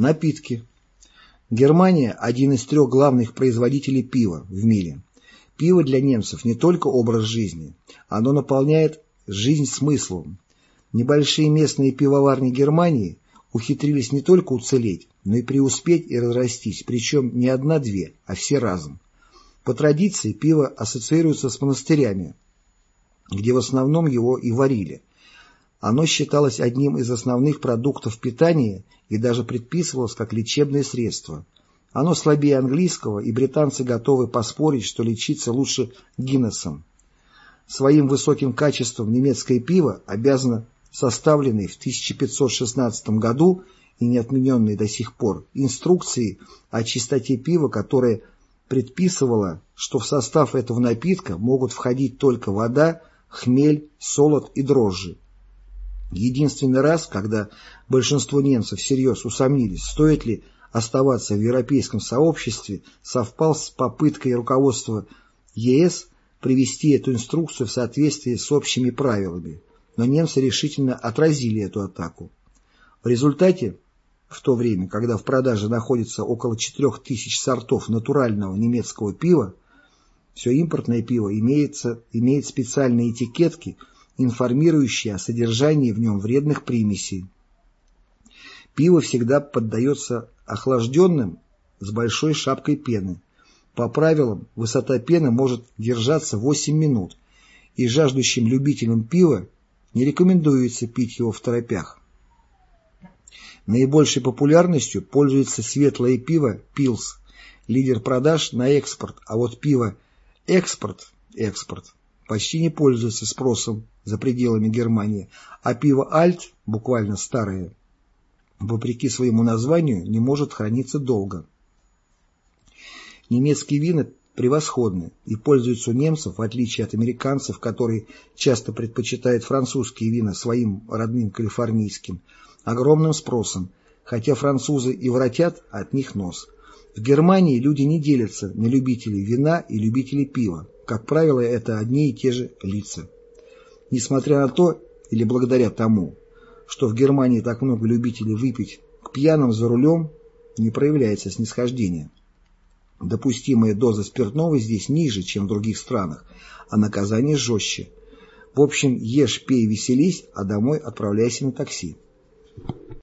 Напитки. Германия – один из трех главных производителей пива в мире. Пиво для немцев не только образ жизни, оно наполняет жизнь смыслом. Небольшие местные пивоварни Германии ухитрились не только уцелеть, но и преуспеть и разрастись, причем не одна-две, а все разом. По традиции пиво ассоциируется с монастырями, где в основном его и варили. Оно считалось одним из основных продуктов питания и даже предписывалось как лечебное средство. Оно слабее английского, и британцы готовы поспорить, что лечиться лучше Гиннесом. Своим высоким качеством немецкое пиво обязано составленной в 1516 году и не отмененной до сих пор инструкции о чистоте пива, которая предписывала, что в состав этого напитка могут входить только вода, хмель, солод и дрожжи. Единственный раз, когда большинство немцев всерьез усомнились, стоит ли оставаться в европейском сообществе, совпал с попыткой руководства ЕС привести эту инструкцию в соответствии с общими правилами, но немцы решительно отразили эту атаку. В результате, в то время, когда в продаже находится около 4000 сортов натурального немецкого пива, все импортное пиво имеется, имеет специальные этикетки, информирующие о содержании в нем вредных примесей. Пиво всегда поддается охлажденным с большой шапкой пены. По правилам, высота пены может держаться 8 минут, и жаждущим любителям пива не рекомендуется пить его в торопях. Наибольшей популярностью пользуется светлое пиво «Пилс», лидер продаж на экспорт, а вот пиво «Экспорт» экспорт почти не пользуется спросом за пределами Германии, а пиво «Альт», буквально старое, вопреки своему названию, не может храниться долго. Немецкие вина превосходны и пользуются у немцев, в отличие от американцев, которые часто предпочитают французские вина своим родным калифорнийским, огромным спросом, хотя французы и воротят от них нос. В Германии люди не делятся на любителей вина и любителей пива. Как правило, это одни и те же лица. Несмотря на то, или благодаря тому, что в Германии так много любителей выпить, к пьяным за рулем не проявляется снисхождение. Допустимая доза спиртного здесь ниже, чем в других странах, а наказание жестче. В общем, ешь, пей, веселись, а домой отправляйся на такси.